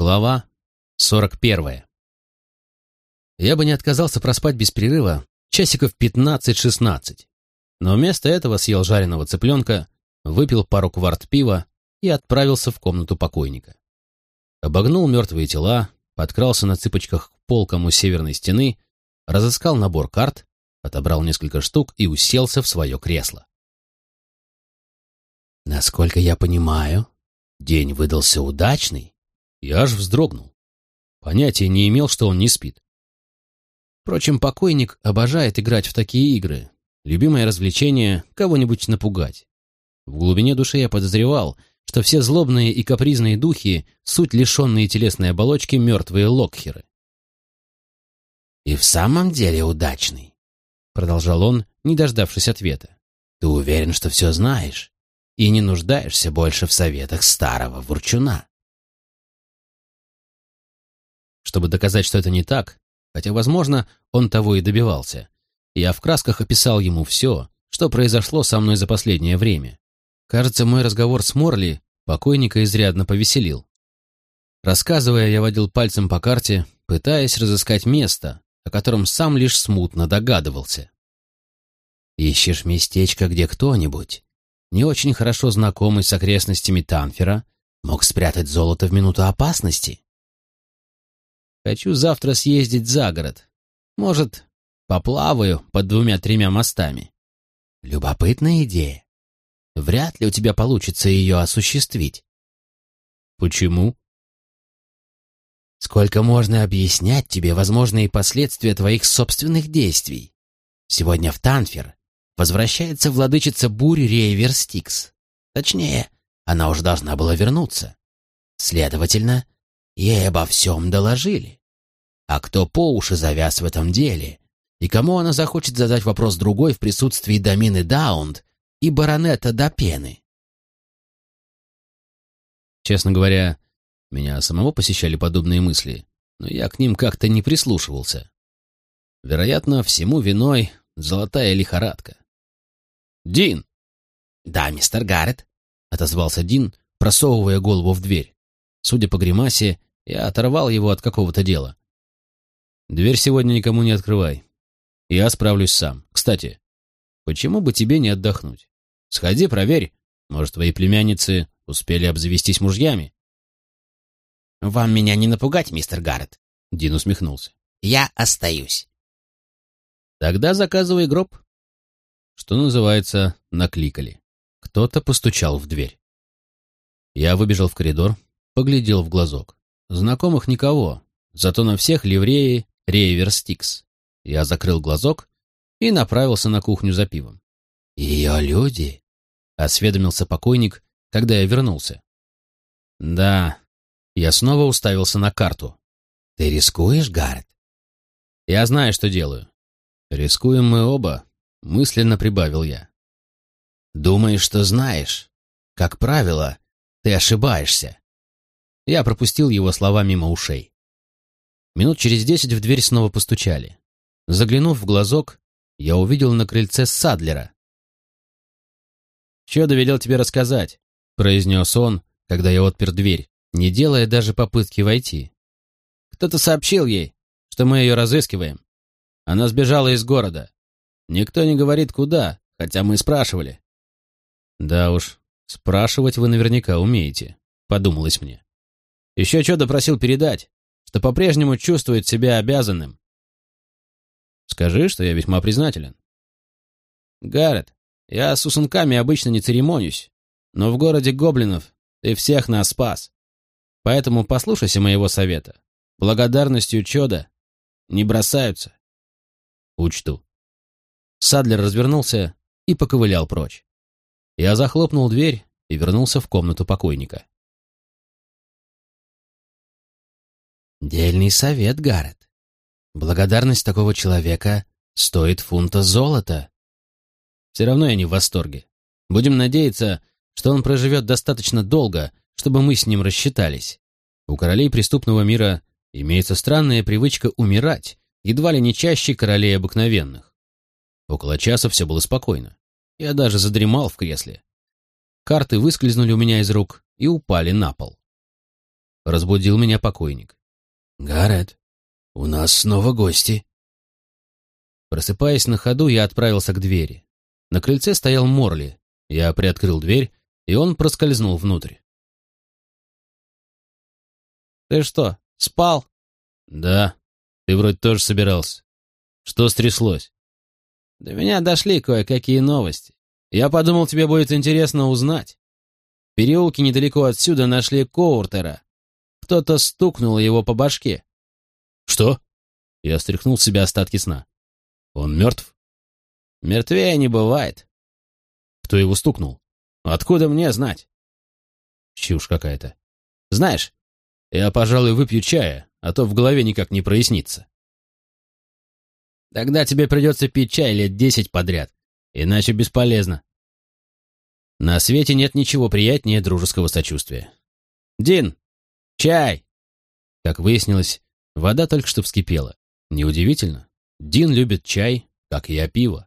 Глава 41. Я бы не отказался проспать без перерыва часиков 15-16, но вместо этого съел жареного цыпленка, выпил пару кварт пива и отправился в комнату покойника. Обогнул мертвые тела, подкрался на цыпочках к полкам у северной стены, разыскал набор карт, отобрал несколько штук и уселся в свое кресло. Насколько я понимаю, день выдался удачный. Я аж вздрогнул. Понятия не имел, что он не спит. Впрочем, покойник обожает играть в такие игры. Любимое развлечение — кого-нибудь напугать. В глубине души я подозревал, что все злобные и капризные духи — суть лишенные телесной оболочки мертвые локхеры. «И в самом деле удачный», — продолжал он, не дождавшись ответа. «Ты уверен, что все знаешь и не нуждаешься больше в советах старого ворчуна?» Чтобы доказать, что это не так, хотя, возможно, он того и добивался, я в красках описал ему все, что произошло со мной за последнее время. Кажется, мой разговор с Морли покойника изрядно повеселил. Рассказывая, я водил пальцем по карте, пытаясь разыскать место, о котором сам лишь смутно догадывался. «Ищешь местечко, где кто-нибудь, не очень хорошо знакомый с окрестностями Танфера, мог спрятать золото в минуту опасности?» Хочу завтра съездить за город. Может, поплаваю под двумя-тремя мостами. Любопытная идея. Вряд ли у тебя получится ее осуществить. Почему? Сколько можно объяснять тебе возможные последствия твоих собственных действий? Сегодня в Танфер возвращается владычица бури Рейвер Стикс. Точнее, она уже должна была вернуться. Следовательно, Ей обо всем доложили. А кто по уши завяз в этом деле, и кому она захочет задать вопрос другой в присутствии Домины Даунд и баронета Допены? Честно говоря, меня самого посещали подобные мысли, но я к ним как-то не прислушивался. Вероятно, всему виной золотая лихорадка. «Дин!» «Да, мистер Гаррет», — отозвался Дин, просовывая голову в дверь. Судя по гримасе, я оторвал его от какого-то дела. Дверь сегодня никому не открывай. Я справлюсь сам. Кстати, почему бы тебе не отдохнуть? Сходи, проверь. Может, твои племянницы успели обзавестись мужьями? Вам меня не напугать, мистер Гаррет. Дин усмехнулся. Я остаюсь. Тогда заказывай гроб. Что называется, накликали. Кто-то постучал в дверь. Я выбежал в коридор, поглядел в глазок. Знакомых никого, зато на всех ливреи Рейвер Стикс. Я закрыл глазок и направился на кухню за пивом. «Ее люди?» — осведомился покойник, когда я вернулся. «Да». Я снова уставился на карту. «Ты рискуешь, Гаррет?» «Я знаю, что делаю». «Рискуем мы оба», — мысленно прибавил я. «Думаешь, что знаешь? Как правило, ты ошибаешься. Я пропустил его слова мимо ушей. Минут через десять в дверь снова постучали. Заглянув в глазок, я увидел на крыльце Садлера. «Че довелел тебе рассказать?» — произнес он, когда я отпер дверь, не делая даже попытки войти. «Кто-то сообщил ей, что мы ее разыскиваем. Она сбежала из города. Никто не говорит, куда, хотя мы спрашивали». «Да уж, спрашивать вы наверняка умеете», — подумалось мне. Еще что допросил передать, что по-прежнему чувствует себя обязанным. Скажи, что я весьма признателен. Гаррет, я с усунками обычно не церемонюсь, но в городе гоблинов ты всех нас спас. Поэтому послушайся моего совета. Благодарностью чуда не бросаются. Учту. Садлер развернулся и поковылял прочь. Я захлопнул дверь и вернулся в комнату покойника. Дельный совет, Гаррет. Благодарность такого человека стоит фунта золота. Все равно я не в восторге. Будем надеяться, что он проживет достаточно долго, чтобы мы с ним рассчитались. У королей преступного мира имеется странная привычка умирать, едва ли не чаще королей обыкновенных. Около часа все было спокойно. Я даже задремал в кресле. Карты выскользнули у меня из рук и упали на пол. разбудил меня покойник. «Гаррет, у нас снова гости». Просыпаясь на ходу, я отправился к двери. На крыльце стоял Морли. Я приоткрыл дверь, и он проскользнул внутрь. «Ты что, спал?» «Да. Ты вроде тоже собирался. Что стряслось?» «До меня дошли кое-какие новости. Я подумал, тебе будет интересно узнать. В переулке недалеко отсюда нашли Коуртера. Кто-то стукнул его по башке». «Что?» Я стряхнул с себя остатки сна. «Он мертв?» «Мертвее не бывает». «Кто его стукнул?» «Откуда мне знать?» «Чушь какая-то. Знаешь, я, пожалуй, выпью чая, а то в голове никак не прояснится». «Тогда тебе придется пить чай лет десять подряд, иначе бесполезно». На свете нет ничего приятнее дружеского сочувствия. «Дин, чай!» Как выяснилось, вода только что вскипела. Неудивительно. Дин любит чай, как и я пиво.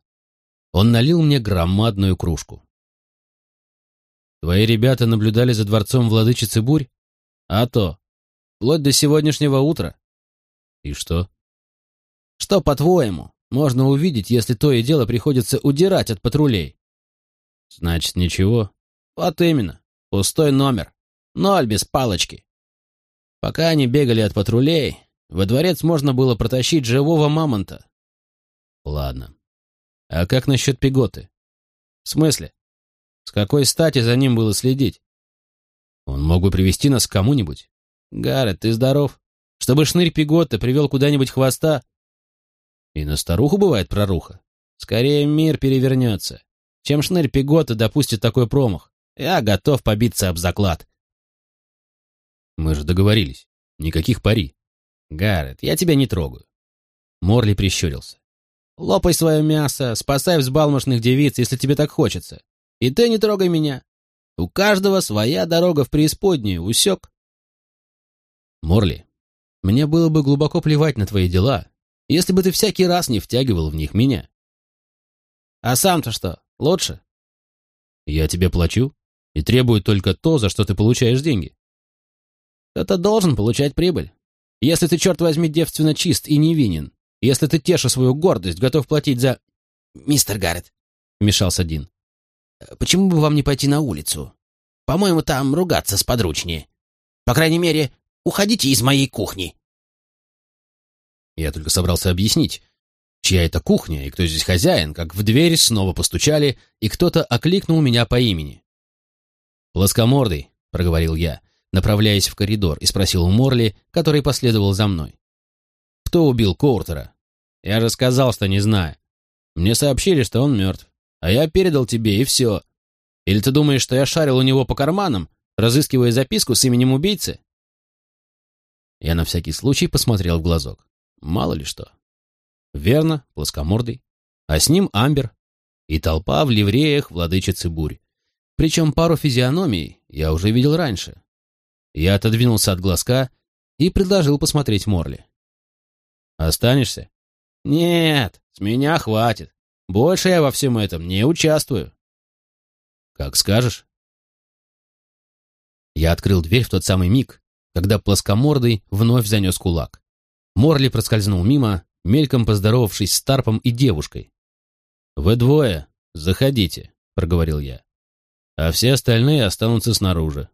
Он налил мне громадную кружку. «Твои ребята наблюдали за дворцом владычицы Бурь? А то. Вплоть до сегодняшнего утра. И что? Что, по-твоему, можно увидеть, если то и дело приходится удирать от патрулей? Значит, ничего. Вот именно. Пустой номер. Ноль без палочки. Пока они бегали от патрулей, во дворец можно было протащить живого мамонта. Ладно. А как насчет пиготы? В смысле? С какой стати за ним было следить? Он мог бы привести нас к кому-нибудь. Гаррет, ты здоров? Чтобы шнырь пигота привел куда-нибудь хвоста? И на старуху бывает проруха. Скорее мир перевернется. Чем шнырь пигота допустит такой промах? Я готов побиться об заклад. Мы же договорились. Никаких пари. Гаррет, я тебя не трогаю. Морли прищурился. Лопай свое мясо, спасай взбалмошных девиц, если тебе так хочется. И ты не трогай меня. У каждого своя дорога в преисподнюю, усек? Морли, мне было бы глубоко плевать на твои дела, если бы ты всякий раз не втягивал в них меня. А сам-то что, лучше? Я тебе плачу и требую только то, за что ты получаешь деньги. Кто-то должен получать прибыль. Если ты, черт возьми, девственно чист и невинен, если ты, теша свою гордость, готов платить за... «Мистер Гаррет», — вмешался Дин, — «почему бы вам не пойти на улицу? По-моему, там ругаться сподручнее. По крайней мере, уходите из моей кухни». Я только собрался объяснить, чья это кухня и кто здесь хозяин, как в дверь снова постучали, и кто-то окликнул меня по имени. «Плоскомордый», — проговорил я, направляясь в коридор, и спросил у Морли, который последовал за мной. «Кто убил Коуртера?» Я же сказал, что не знаю. Мне сообщили, что он мертв. А я передал тебе, и все. Или ты думаешь, что я шарил у него по карманам, разыскивая записку с именем убийцы?» Я на всякий случай посмотрел в глазок. Мало ли что. Верно, плоскомордый. А с ним Амбер. И толпа в ливреях владычицы бурь. Причем пару физиономий я уже видел раньше. Я отодвинулся от глазка и предложил посмотреть Морли. «Останешься?» «Нет, с меня хватит. Больше я во всем этом не участвую». «Как скажешь». Я открыл дверь в тот самый миг, когда плоскомордый вновь занес кулак. Морли проскользнул мимо, мельком поздоровавшись с Тарпом и девушкой. «Вы двое, заходите», — проговорил я. «А все остальные останутся снаружи.